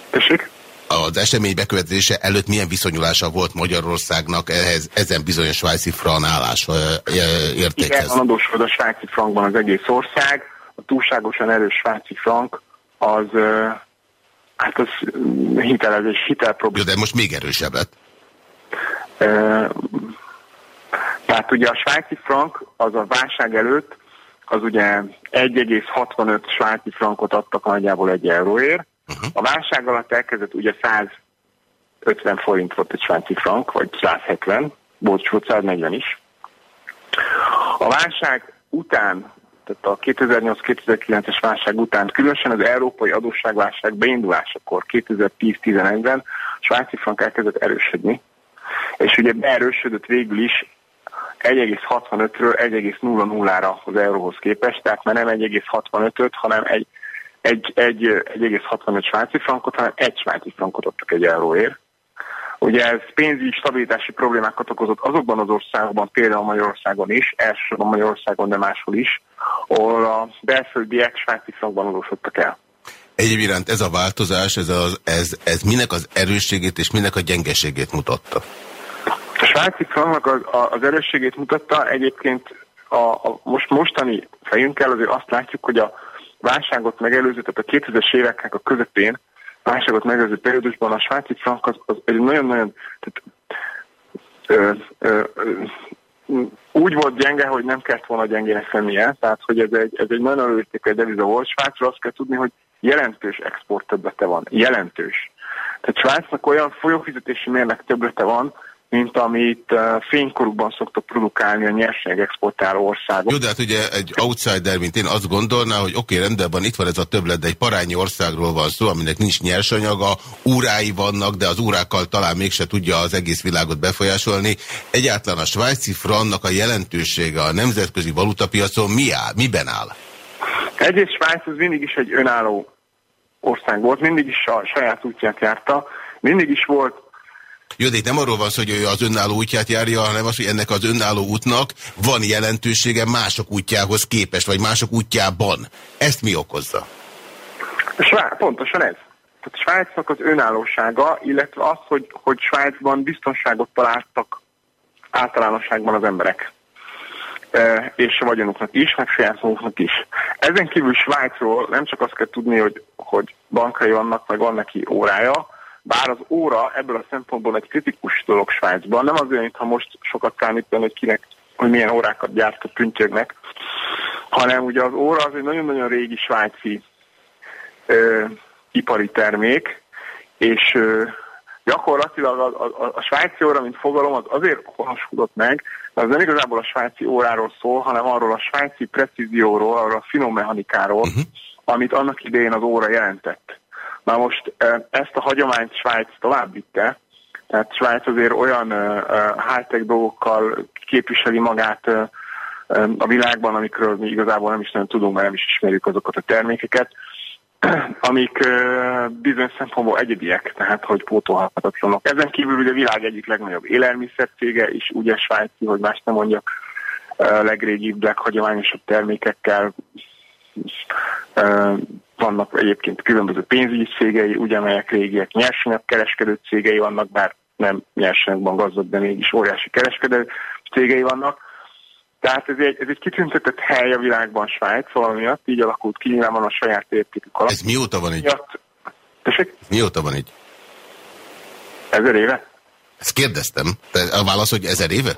Tessék? Az esemény bekövetése előtt milyen viszonyulása volt Magyarországnak ehhez, ezen bizonyos svájci fran állása értékhez? Igen, adósod a svájci frankban az egész ország. A túlságosan erős svájci frank az hát az hitelezés, hitelprobléma. de most még erősebb lett. Tehát ugye a svájci frank az a válság előtt, az ugye 1,65 svájci frankot adtak nagyjából egy euróért. Uh-huh. A válság alatt elkezdett ugye 150 forint volt egy svájci frank, vagy 170, bocs, volt 140 is. A válság után, tehát a 2008-2009-es válság után, különösen az európai adósságválság beindulásakor 2010-11-ben a svájci frank elkezdett erősödni, és ugye beerősödött végül is 1,65-ről 1,00-ra az euróhoz képest, tehát már nem 1,65-öt, hanem egy, egy, egy 1,65 svájci frankot, hanem egy svájci frankot adtak egy euróért. Ugye ez pénzügyi stabilitási problémákat okozott azokban az országokban, például Magyarországon is, elsősorban Magyarországon, de máshol is, ahol a belföldiek svájci frankban adósodtak el. Egyéb iránt ez a változás, ez, az, ez, ez minek az erősségét és minek a gyengeségét mutatta? A svájci franknak az, az erősségét mutatta egyébként a, a most mostani fejünkkel azért azt látjuk, hogy a válságot megelőző, tehát a 2000-es éveknek a közepén válságot megelőző periódusban a svájci frank az, az egy nagyon-nagyon úgy volt gyenge, hogy nem kellett volna gyengének lennie, tehát hogy ez egy, ez egy nagyon előértékű deviza volt. Svájcról azt kell tudni, hogy jelentős export többlete van. Jelentős. Tehát Svájcnak olyan folyófizetési mérnek többlete van, mint amit uh, fénykorukban szoktak produkálni a nyerség exportáló országok. Jó, de hát ugye egy outsider, mint én azt gondolná, hogy oké, okay, rendben van, itt van ez a többlet, de egy parányi országról van szó, aminek nincs nyersanyaga, órái vannak, de az órákkal talán mégse tudja az egész világot befolyásolni. Egyáltalán a svájci frannak a jelentősége a nemzetközi valutapiacon mi áll, miben áll? Egyrészt Svájc az mindig is egy önálló ország volt, mindig is a saját útját járta, mindig is volt jó, de itt nem arról van szó, hogy ő az önálló útját járja, hanem az, hogy ennek az önálló útnak van jelentősége mások útjához képest, vagy mások útjában. Ezt mi okozza? Svá pontosan ez. Tehát Svájcnak az önállósága, illetve az, hogy, hogy Svájcban biztonságot találtak általánosságban az emberek és a vagyonuknak is, meg saját is. Ezen kívül Svájcról nem csak azt kell tudni, hogy, hogy bankai vannak, meg van neki órája, bár az óra ebből a szempontból egy kritikus dolog Svájcban, nem azért, mintha most sokat számítani, hogy kinek, hogy milyen órákat gyártott püntyögnek, hanem ugye az óra az egy nagyon-nagyon régi svájci ö, ipari termék, és ö, gyakorlatilag a, a, a svájci óra, mint fogalom, az azért honosodott meg, mert az nem igazából a svájci óráról szól, hanem arról a svájci precízióról, arról a finom mechanikáról, uh-huh. amit annak idején az óra jelentett. Na most ezt a hagyományt Svájc tovább vitte, tehát Svájc azért olyan high-tech dolgokkal képviseli magát a világban, amikről mi igazából nem is nagyon tudunk, mert nem is ismerjük azokat a termékeket, amik bizonyos szempontból egyediek, tehát hogy pótolhatatlanok. Ezen kívül ugye a világ egyik legnagyobb élelmiszercége is, ugye svájci, hogy más nem mondjak, legrégibb, leghagyományosabb termékekkel. Vannak egyébként különböző pénzügyi cégei, ugye amelyek régiek kereskedő cégei vannak, bár nem nyersanyagban gazdag, de mégis óriási kereskedő cégei vannak. Tehát ez egy, ez egy kitüntetett hely a világban Svájc valami miatt, így alakult ki, nyilván van a saját értékük alatt. Ez mióta van így? Miatt... Mióta van így? Ezer éve? Ezt kérdeztem. Te a válasz, hogy ezer éve?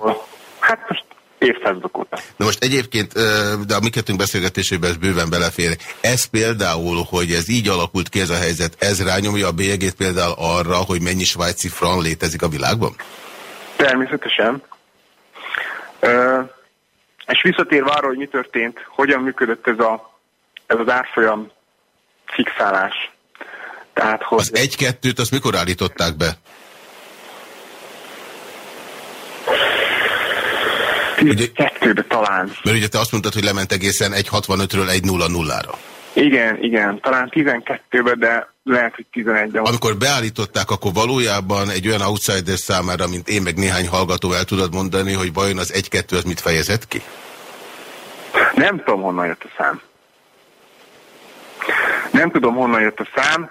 Hát most évszázadok óta. Na most egyébként, de a mi kettőnk beszélgetésében ez bőven belefér. Ez például, hogy ez így alakult ki ez a helyzet, ez rányomja a bélyegét például arra, hogy mennyi svájci fran létezik a világban? Természetesen. És visszatérve arra, hogy mi történt, hogyan működött ez, a, ez az árfolyam fixálás. Tehát, hogy... Az egy-kettőt azt mikor állították be? Ugye, kettőbe talán. Mert ugye te azt mondtad, hogy lement egészen 1.65-ről 1.00-ra. Igen, igen, talán 12-be, de lehet, hogy 11 -de. Amikor beállították, akkor valójában egy olyan outsider számára, mint én, meg néhány hallgató el tudod mondani, hogy vajon az 1-2 az mit fejezett ki? Nem tudom, honnan jött a szám. Nem tudom, honnan jött a szám.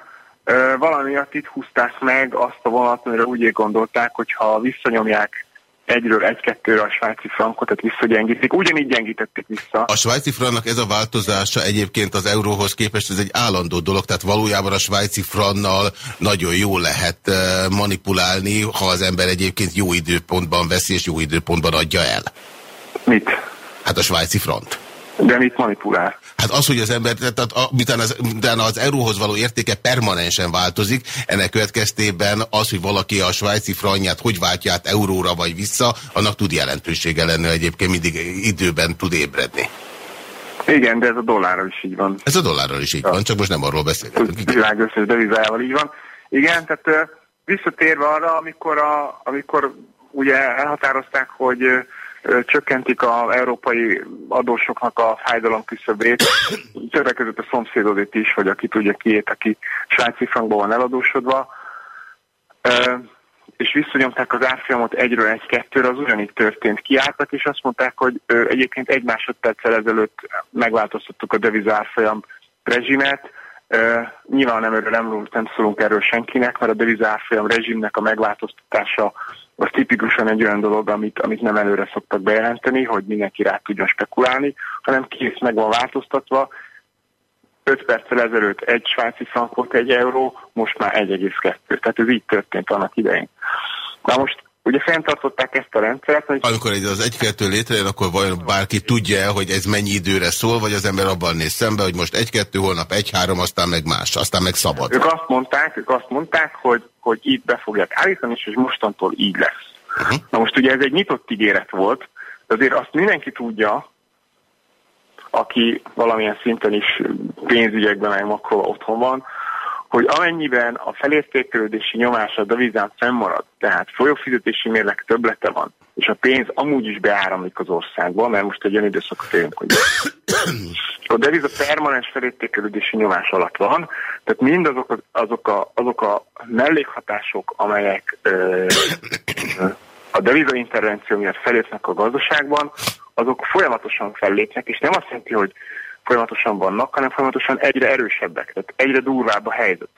Valami itt húzták meg azt a vonat, amire úgy gondolták, hogy ha visszanyomják egyről egy-kettőre a svájci frankot, tehát visszagyengítik. Ugyanígy gyengítették vissza. A svájci franknak ez a változása egyébként az euróhoz képest ez egy állandó dolog, tehát valójában a svájci frannal nagyon jól lehet eh, manipulálni, ha az ember egyébként jó időpontban veszi és jó időpontban adja el. Mit? Hát a svájci front. De mit manipulál? Hát az, hogy az ember, tehát a, miután az, miután az euróhoz való értéke permanensen változik, ennek következtében az, hogy valaki a svájci franját hogy váltja át euróra vagy vissza, annak tud jelentősége lenni, egyébként mindig időben tud ébredni. Igen, de ez a dollárral is így van. Ez a dollárral is így ja. van, csak most nem arról beszélgetünk. Világ összes devizájával így van. Igen, tehát visszatérve arra, amikor, a, amikor ugye elhatározták, hogy csökkentik az európai adósoknak a fájdalom küszöbét, többek között a szomszédodét is, hogy aki tudja kiét, aki svájci frankban van eladósodva, és visszanyomták az árfolyamot egyről egy-kettőre, az ugyanígy történt. Kiálltak, és azt mondták, hogy egyébként egy másodperccel ezelőtt megváltoztattuk a devizárfolyam rezsimet, Uh, nyilván nem, nem, nem szólunk erről senkinek, mert a devizárfolyam rezsimnek a megváltoztatása az tipikusan egy olyan dolog, amit, amit nem előre szoktak bejelenteni, hogy mindenki rá tudjon spekulálni, hanem kész meg van változtatva. 5 perccel ezelőtt egy svájci frank volt egy euró, most már 1,2. Tehát ez így történt annak idején. Na most Ugye fenntartották ezt a rendszert. Hogy... Amikor egy az egy-kettő létrejön, akkor vajon bárki tudja hogy ez mennyi időre szól, vagy az ember abban néz szembe, hogy most egy-kettő, holnap egy-három, aztán meg más, aztán meg szabad. Ők azt mondták, ők azt mondták hogy, hogy itt be fogják állítani, és hogy mostantól így lesz. Uh -huh. Na most ugye ez egy nyitott ígéret volt, de azért azt mindenki tudja, aki valamilyen szinten is pénzügyekben meg makkora otthon van, hogy amennyiben a felértékelődési nyomás a devizán fennmarad, tehát folyófizetési mérleg töblete van, és a pénz amúgy is beáramlik az országba, mert most egy olyan időszakot élünk, hogy a deviza permanens felértékelődési nyomás alatt van, tehát mind azok, azok, a, azok a mellékhatások, amelyek ö, a deviza intervenció miatt felépnek a gazdaságban, azok folyamatosan fellépnek, és nem azt jelenti, hogy folyamatosan vannak, hanem folyamatosan egyre erősebbek, tehát egyre durvább a helyzet.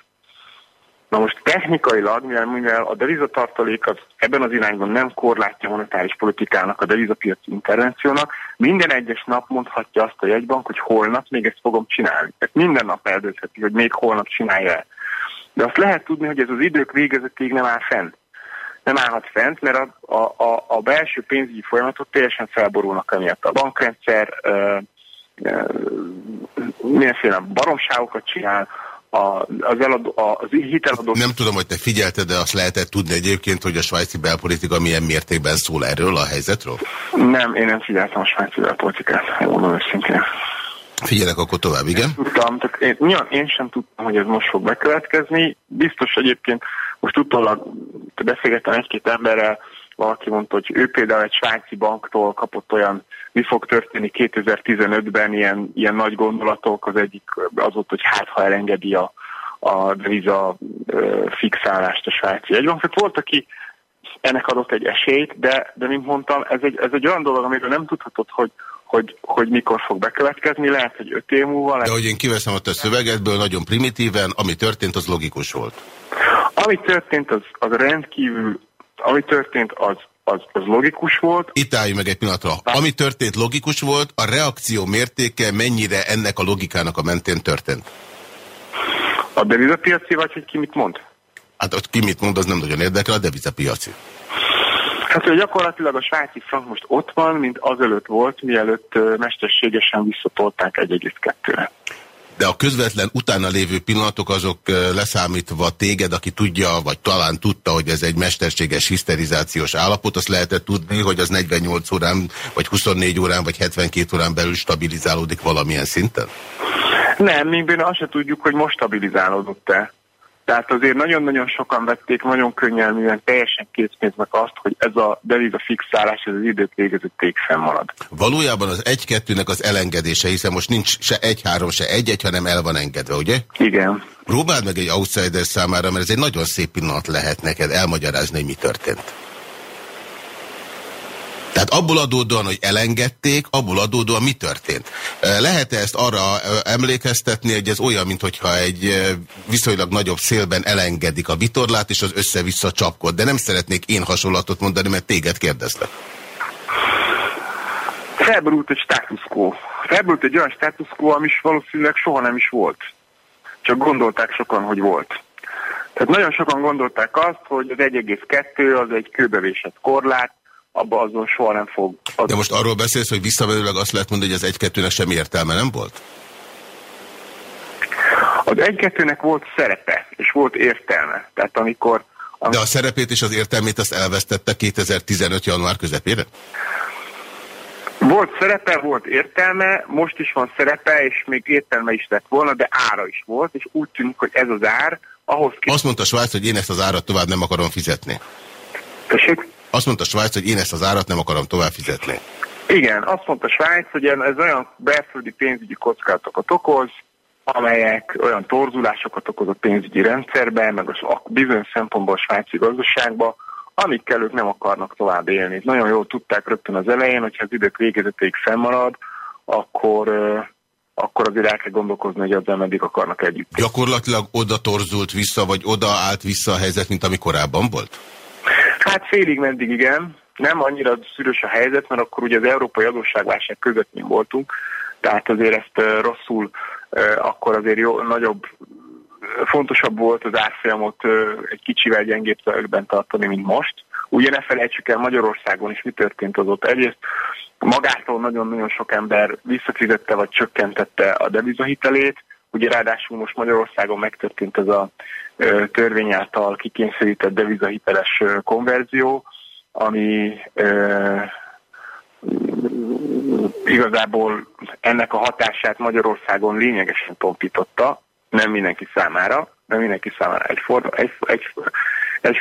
Na most technikailag, mivel, mivel a devizatartalék az ebben az irányban nem korlátja monetáris politikának, a devizapiaci intervenciónak, minden egyes nap mondhatja azt a jegybank, hogy holnap még ezt fogom csinálni. Tehát minden nap eldöntheti, hogy még holnap csinálja el. De azt lehet tudni, hogy ez az idők végezetig nem áll fent. Nem állhat fent, mert a, a, a belső pénzügyi folyamatok teljesen felborulnak emiatt. A bankrendszer mindenféle baromságokat csinál, az, eladó, az hiteladó... Nem tudom, hogy te figyelted, de azt lehetett tudni egyébként, hogy a svájci belpolitika milyen mértékben szól erről a helyzetről? Nem, én nem figyeltem a svájci belpolitikát, mondom őszintén. Figyelek akkor tovább, igen? Nem tudtam, tehát én, nyilván én sem tudtam, hogy ez most fog bekövetkezni. Biztos egyébként most utólag beszélgettem egy-két emberrel, valaki mondta, hogy ő például egy svájci banktól kapott olyan mi fog történni 2015-ben, ilyen, ilyen nagy gondolatok. Az egyik az volt, hogy hát ha elengedi a, a deviza fixálást a svájci jegybank. Tehát volt, aki ennek adott egy esélyt, de, de mint mondtam, ez egy, ez egy olyan dolog, amiről nem tudhatod, hogy, hogy, hogy mikor fog bekövetkezni, lehet, hogy öt év múlva. Lehet, de hogy én kiveszem ott a szövegedből, nagyon primitíven, ami történt, az logikus volt. Ami történt, az, az rendkívül, ami történt, az, az, az logikus volt. Itt álljunk meg egy pillanatra. Ami történt, logikus volt, a reakció mértéke mennyire ennek a logikának a mentén történt? A devizapiaci, vagy hogy ki mit mond? Hát ott ki mit mond, az nem nagyon érdekel, a devizapiaci. Hát, hogy gyakorlatilag a svájci frank most ott van, mint azelőtt volt, mielőtt mesterségesen visszatolták 1,2-re. De a közvetlen utána lévő pillanatok azok leszámítva téged, aki tudja, vagy talán tudta, hogy ez egy mesterséges hiszterizációs állapot, azt lehetett tudni, hogy az 48 órán, vagy 24 órán, vagy 72 órán belül stabilizálódik valamilyen szinten? Nem, mi azt se tudjuk, hogy most stabilizálódott-e. Tehát azért nagyon-nagyon sokan vették nagyon könnyelműen, teljesen készpénznek azt, hogy ez a deviza fixálás, ez az időt végezőtték fennmarad. Valójában az egy-kettőnek az elengedése, hiszen most nincs se egy-három, se egy-egy, hanem el van engedve, ugye? Igen. Próbáld meg egy outsider számára, mert ez egy nagyon szép pillanat lehet neked elmagyarázni, hogy mi történt. Tehát abból adódóan, hogy elengedték, abból adódóan mi történt? Lehet-e ezt arra emlékeztetni, hogy ez olyan, mintha egy viszonylag nagyobb szélben elengedik a vitorlát, és az össze-vissza csapkod. De nem szeretnék én hasonlatot mondani, mert téged kérdezlek. Felborult egy status quo. Felborult egy olyan status quo, ami valószínűleg soha nem is volt. Csak gondolták sokan, hogy volt. Tehát nagyon sokan gondolták azt, hogy az 1,2 az egy kőbevésett korlát, abba azon soha nem fog. Adni. De most arról beszélsz, hogy visszavelőleg azt lehet mondani, hogy az egy-kettőnek semmi értelme nem volt? Az egy-kettőnek volt szerepe, és volt értelme. Tehát amikor... De a szerepét és az értelmét azt elvesztette 2015. január közepére? Volt szerepe, volt értelme, most is van szerepe, és még értelme is lett volna, de ára is volt, és úgy tűnik, hogy ez az ár ahhoz... Azt mondta Svájc, hogy én ezt az árat tovább nem akarom fizetni. Tessék? Azt mondta Svájc, hogy én ezt az árat nem akarom tovább fizetni. Igen, azt mondta Svájc, hogy ez olyan belföldi pénzügyi kockázatokat okoz, amelyek olyan torzulásokat okoz a pénzügyi rendszerben, meg a bizonyos szempontból a svájci gazdaságban, amikkel ők nem akarnak tovább élni. Nagyon jól tudták rögtön az elején, hogyha az idők végezetéig fennmarad, akkor, akkor azért el kell gondolkozni, hogy azzal meddig akarnak együtt. Gyakorlatilag oda torzult vissza, vagy oda állt vissza a helyzet, mint ami korábban volt? Hát félig meddig igen. Nem annyira szűrös a helyzet, mert akkor ugye az európai adósságválság között mi voltunk, tehát azért ezt rosszul, akkor azért jó, nagyobb, fontosabb volt az árfolyamot egy kicsivel gyengébb tartani, mint most. Ugye ne felejtsük el Magyarországon is mi történt az ott. Egyrészt magától nagyon-nagyon sok ember visszafizette vagy csökkentette a devizahitelét, ugye ráadásul most Magyarországon megtörtént ez a törvény által kikényszerített devizahiteles konverzió, ami igazából ennek a hatását Magyarországon lényegesen tompította, nem mindenki számára, nem mindenki számára egyforma, egy, egy, egy,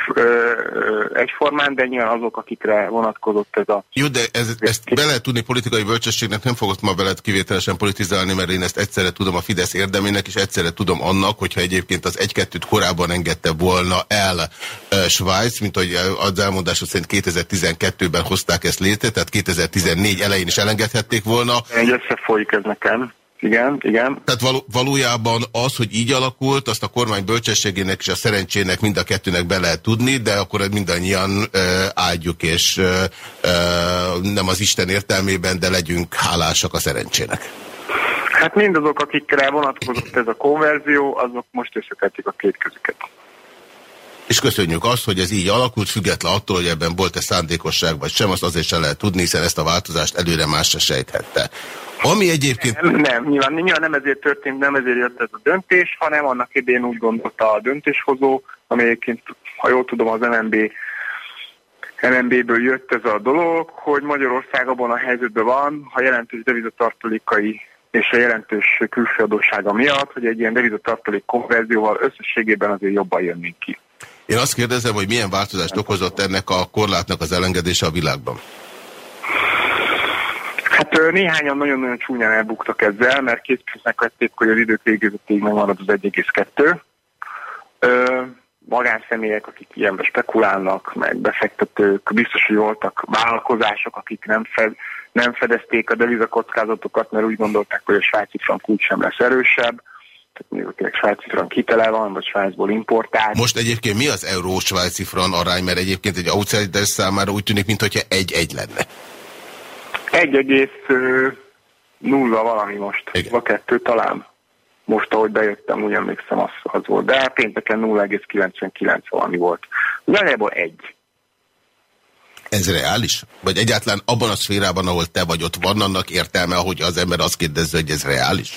egyformán, de nyilván azok, akikre vonatkozott ez a... Jó, de ez, ezt be lehet tudni politikai bölcsességnek, nem fogok ma veled kivételesen politizálni, mert én ezt egyszerre tudom a Fidesz érdemének, és egyszerre tudom annak, hogyha egyébként az egy-kettőt korábban engedte volna el uh, Svájc, mint hogy az elmondása szerint 2012-ben hozták ezt létre, tehát 2014 elején is elengedhették volna. Egy összefolyik ez nekem. Igen, igen. Tehát való, valójában az, hogy így alakult, azt a kormány bölcsességének és a szerencsének mind a kettőnek be lehet tudni, de akkor mindannyian e, áldjuk, és e, e, nem az Isten értelmében, de legyünk hálásak a szerencsének. Hát mindazok, akikre vonatkozott ez a konverzió, azok most összetették a két közüket. És köszönjük azt, hogy ez így alakult, független attól, hogy ebben volt-e szándékosság vagy sem, azt azért sem lehet tudni, hiszen ezt a változást előre más se sejthette. Ami egyébként... Nem, nem nyilván, nyilván nem ezért történt, nem ezért jött ez a döntés, hanem annak idén úgy gondolta a döntéshozó, ami egyébként, ha jól tudom, az MNB MNB-ből jött ez a dolog, hogy Magyarország abban a helyzetben van, ha jelentős devizatartalékai és a jelentős külső miatt, hogy egy ilyen devizatartalék konverzióval összességében azért jobban jönnénk ki. Én azt kérdezem, hogy milyen változást okozott ennek a korlátnak az elengedése a világban? Hát néhányan nagyon-nagyon csúnyán elbuktak ezzel, mert két pénznek vették, hogy az idők végézetéig megmarad az 1,2. Magánszemélyek, akik ilyenbe spekulálnak, meg befektetők, biztos, hogy voltak vállalkozások, akik nem, fed, nem fedezték a devizakockázatokat, mert úgy gondolták, hogy a svájci frank úgy sem lesz erősebb tehát akinek svájci frank hitele van, vagy Svájcból importál. Most egyébként mi az euró-svájci frank arány, mert egyébként egy outsider számára úgy tűnik, mintha egy-egy lenne. Egy egész nulla valami most, Igen. a kettő talán. Most, ahogy bejöttem, úgy emlékszem, az, az volt. De pénteken 0,99 valami volt. Nagyjából egy. Ez reális? Vagy egyáltalán abban a szférában, ahol te vagy, ott van annak értelme, hogy az ember azt kérdezze, hogy ez reális?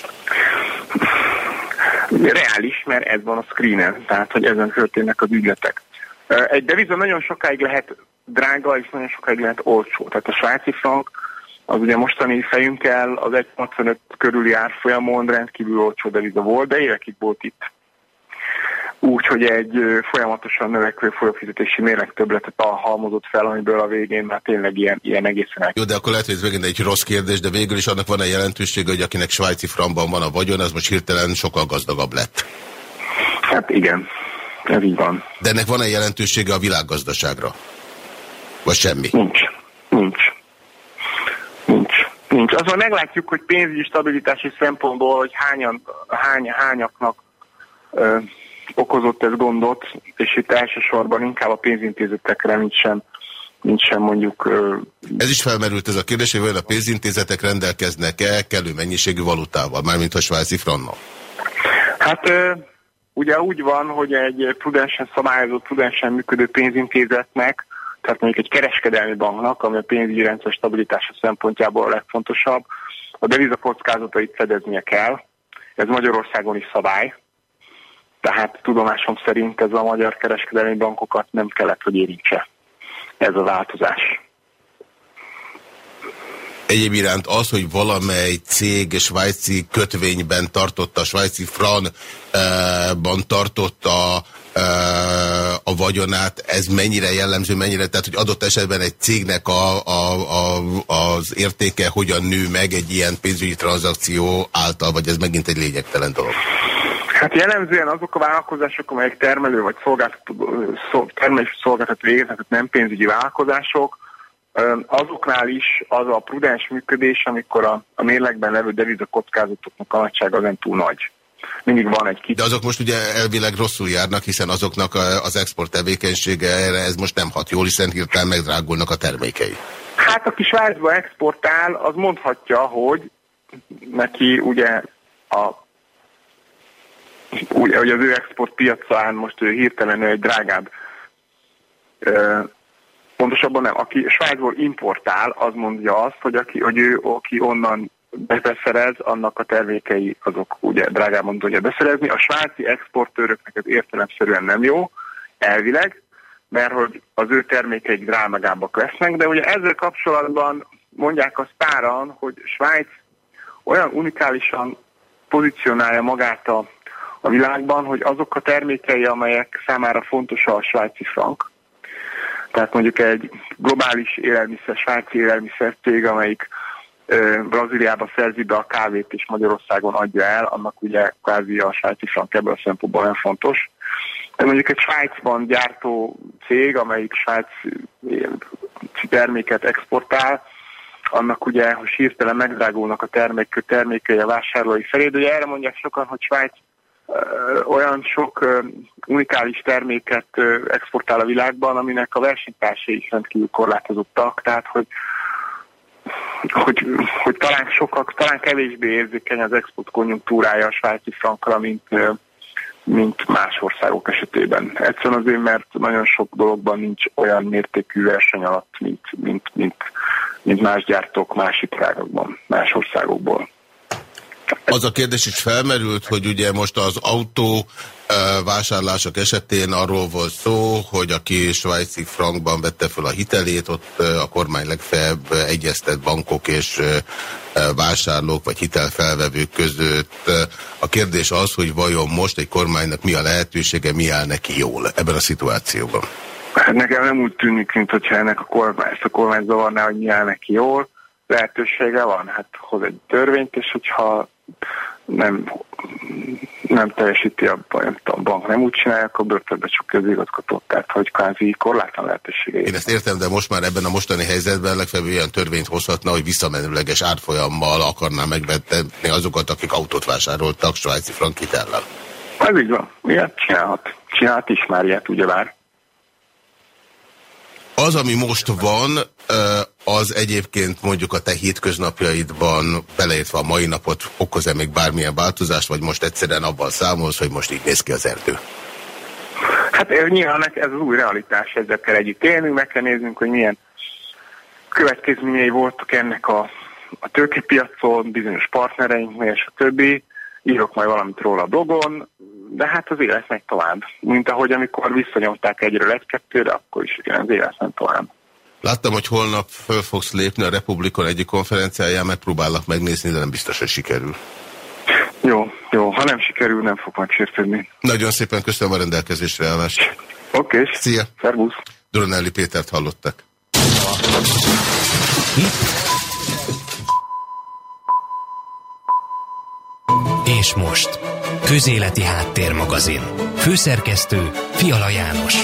Reális, mert ez van a screenen, tehát hogy ezen történnek az ügyletek. Egy deviza nagyon sokáig lehet drága, és nagyon sokáig lehet olcsó. Tehát a svájci frank az ugye mostani fejünkkel az 1,65 körüli árfolyamon rendkívül olcsó deviza volt, de évekig volt itt. Úgy, hogy egy folyamatosan növekvő folyófizetési mérleg többletet halmozott fel, amiből a végén már tényleg ilyen, ilyen egészen el. Jó, de akkor lehet, hogy ez megint egy rossz kérdés, de végül is annak van egy jelentősége, hogy akinek svájci frankban van a vagyon, az most hirtelen sokkal gazdagabb lett. Hát igen, ez így van. De ennek van egy jelentősége a világgazdaságra? Vagy semmi? Nincs. Nincs. Nincs. Azon meglátjuk, hogy pénzügyi stabilitási szempontból, hogy hányan, hány, hányaknak ö, okozott ez gondot, és itt elsősorban inkább a pénzintézetekre, mint sem, mint sem mondjuk... Ö, ez is felmerült ez a kérdés, hogy a pénzintézetek rendelkeznek-e kellő mennyiségű valutával, mármint a svájci frannal? Hát ö, ugye úgy van, hogy egy prudensen szabályozott, prudensen működő pénzintézetnek tehát mondjuk egy kereskedelmi banknak, ami a pénzügyi rendszer stabilitása szempontjából a legfontosabb, a devizakockázatait fedeznie kell. Ez Magyarországon is szabály. Tehát tudomásom szerint ez a magyar kereskedelmi bankokat nem kellett, hogy érintse ez a változás. Egyéb iránt az, hogy valamely cég svájci kötvényben tartotta, svájci franban tartotta a vagyonát, ez mennyire jellemző, mennyire, tehát hogy adott esetben egy cégnek a, a, a, az értéke hogyan nő meg egy ilyen pénzügyi tranzakció által, vagy ez megint egy lényegtelen dolog? Hát jellemzően azok a vállalkozások, amelyek termelő vagy szolgáltató, termelés szolgáltató végeznek, nem pénzügyi vállalkozások, azoknál is az a prudens működés, amikor a, a mérlegben levő deviza kockázatoknak a nagysága nem túl nagy mindig van egy kicsi. De azok most ugye elvileg rosszul járnak, hiszen azoknak az export tevékenysége erre ez most nem hat jól, hiszen hirtelen megdrágulnak a termékei. Hát aki Svájcba exportál, az mondhatja, hogy neki ugye a ugye, hogy az ő export piacán most ő hirtelen egy drágább pontosabban nem, aki Svájcból importál, az mondja azt, hogy, aki, hogy ő, aki onnan beszerez, annak a termékei azok ugye drágában tudja beszerezni. A svájci exportőröknek ez értelemszerűen nem jó, elvileg, mert hogy az ő termékeik drámagábbak lesznek, de ugye ezzel kapcsolatban mondják azt páran, hogy Svájc olyan unikálisan pozícionálja magát a, a világban, hogy azok a termékei, amelyek számára fontos a svájci frank, tehát mondjuk egy globális élelmiszer, svájci élelmiszer cég, amelyik Brazíliába szerzi be a kávét és Magyarországon adja el, annak ugye kvázi a svájci frank ebből a szempontból olyan fontos. De mondjuk egy Svájcban gyártó cég, amelyik svájci terméket exportál, annak ugye, hogy hirtelen megdrágulnak a termék, termékei a vásárlói felé, de ugye erre mondják sokan, hogy Svájc olyan sok unikális terméket exportál a világban, aminek a versenytársai is rendkívül korlátozottak, tehát hogy hogy, hogy talán sokak, talán kevésbé érzékeny az export konjunktúrája a svájci frankra, mint, mint más országok esetében. Egyszerűen azért, mert nagyon sok dologban nincs olyan mértékű verseny alatt, mint, mint, mint, mint más gyártók más iparágokban, más országokból. Az a kérdés is felmerült, hogy ugye most az autó vásárlások esetén arról volt szó, hogy aki svájci frankban vette fel a hitelét, ott a kormány legfeljebb egyeztet bankok és vásárlók vagy hitelfelvevők között. A kérdés az, hogy vajon most egy kormánynak mi a lehetősége, mi áll neki jól ebben a szituációban? Hát nekem nem úgy tűnik, mint hogyha ennek a kormány, ezt a kormány zavarná, hogy mi áll neki jól. lehetősége van, hát hoz egy törvényt, és hogyha nem, nem teljesíti a, a bank, nem úgy csinálja, akkor börtönbe csak közigazgatót, tehát hogy kvázi korlátlan lehetősége. Én ezt értem, de most már ebben a mostani helyzetben legfeljebb olyan törvényt hozhatna, hogy visszamenőleges árfolyammal akarná megvetni azokat, akik autót vásároltak svájci frankitellel. Ez így van. Ilyet csinálhat. Csinálhat is már ilyet, ugyebár. Az, ami most van, az egyébként mondjuk a te hétköznapjaidban, beleértve a mai napot, okoz-e még bármilyen változást, vagy most egyszerűen abban számolsz, hogy most így néz ki az erdő? Hát nyilván ez az új realitás, ezzel kell együtt élnünk, meg kell néznünk, hogy milyen következményei voltak ennek a, a tőkepiacon, bizonyos partnereinknél, és a többi. Írok majd valamit róla a blogon, de hát az élet megy tovább. Mint ahogy amikor visszanyomták egyről egy-kettőre, akkor is igen, az élet megy tovább. Láttam, hogy holnap föl fogsz lépni a Republikon egyik konferenciáján, megpróbálok megnézni, de nem biztos, hogy sikerül. Jó, jó. Ha nem sikerül, nem fog megsértődni. Nagyon szépen köszönöm a rendelkezésre állást. Oké. Okay. Szia. Szervusz. Doronelli Pétert hallottak. És most, Közéleti Háttérmagazin. Főszerkesztő Fiala János.